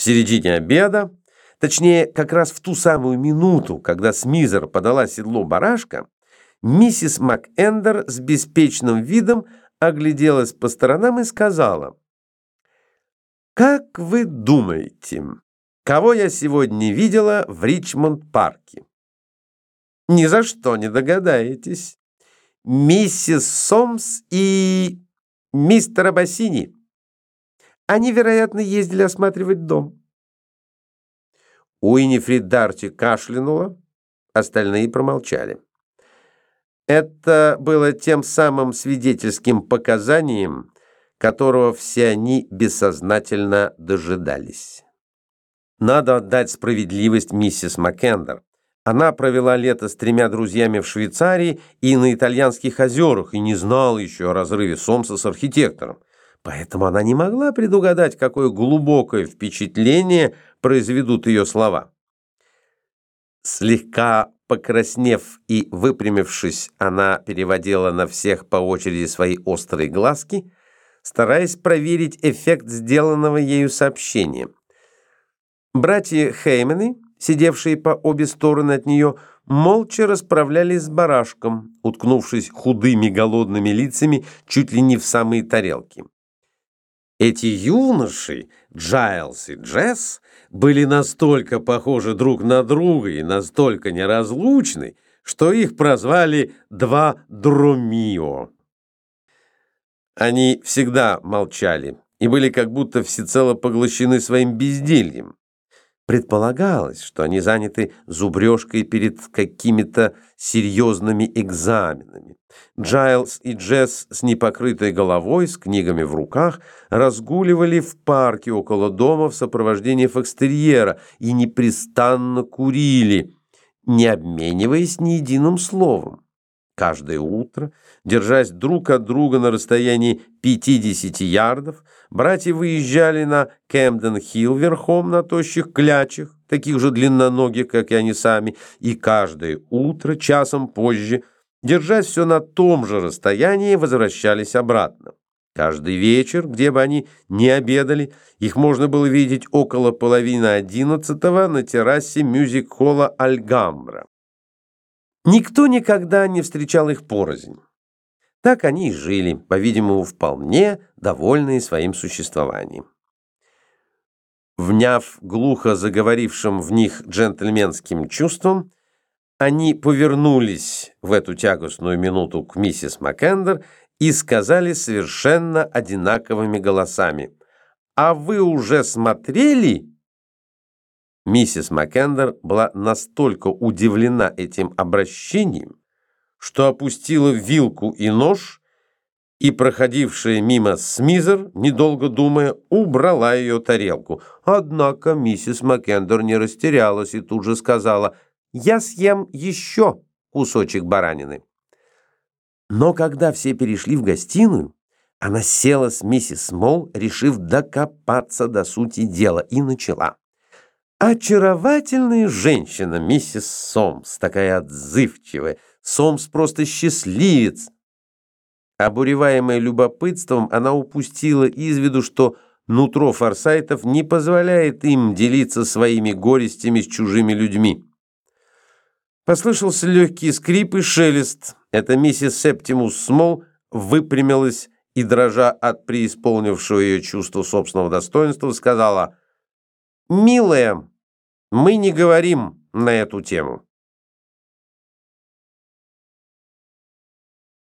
В середине обеда, точнее, как раз в ту самую минуту, когда Смизер подала седло барашка, миссис МакЭндер с беспечным видом огляделась по сторонам и сказала, «Как вы думаете, кого я сегодня видела в Ричмонд-парке?» «Ни за что не догадаетесь. Миссис Сомс и мистера Бассини». Они, вероятно, ездили осматривать дом. Уинифрид Дарти кашлянула, остальные промолчали. Это было тем самым свидетельским показанием, которого все они бессознательно дожидались. Надо отдать справедливость миссис Маккендер. Она провела лето с тремя друзьями в Швейцарии и на итальянских озерах и не знала еще о разрыве Сомса с архитектором. Поэтому она не могла предугадать, какое глубокое впечатление произведут ее слова. Слегка покраснев и выпрямившись, она переводила на всех по очереди свои острые глазки, стараясь проверить эффект сделанного ею сообщения. Братья Хеймены, сидевшие по обе стороны от нее, молча расправлялись с барашком, уткнувшись худыми голодными лицами чуть ли не в самые тарелки. Эти юноши, Джайлс и Джесс, были настолько похожи друг на друга и настолько неразлучны, что их прозвали «два Дромио». Они всегда молчали и были как будто всецело поглощены своим бездельем. Предполагалось, что они заняты зубрежкой перед какими-то серьезными экзаменами. Джайлз и Джесс с непокрытой головой, с книгами в руках, разгуливали в парке около дома в сопровождении фокстерьера и непрестанно курили, не обмениваясь ни единым словом. Каждое утро, держась друг от друга на расстоянии 50 ярдов, братья выезжали на Кэмден-Хилл верхом на тощих клячах, таких же длинноногих, как и они сами, и каждое утро, часом позже, держась все на том же расстоянии, возвращались обратно. Каждый вечер, где бы они ни обедали, их можно было видеть около половины одиннадцатого на террасе мюзик-холла «Альгамбра». Никто никогда не встречал их порознь. Так они и жили, по-видимому, вполне довольные своим существованием. Вняв глухо заговорившим в них джентльменским чувством, они повернулись в эту тягостную минуту к миссис Маккендер и сказали совершенно одинаковыми голосами. «А вы уже смотрели?» Миссис Маккендер была настолько удивлена этим обращением, что опустила вилку и нож, и проходившая мимо Смизер, недолго думая, убрала ее тарелку. Однако миссис Маккендер не растерялась и тут же сказала «Я съем еще кусочек баранины». Но когда все перешли в гостиную, она села с миссис Смол, решив докопаться до сути дела, и начала. Очаровательная женщина, миссис Сомс, такая отзывчивая. Сомс просто счастливец. Обуреваемая любопытством, она упустила из виду, что нутро форсайтов не позволяет им делиться своими горестями с чужими людьми. Послышался легкий скрип и шелест. Это миссис Септимус Смол выпрямилась и, дрожа от преисполнившего ее чувства собственного достоинства, сказала «Милая, мы не говорим на эту тему.